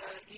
عَلَى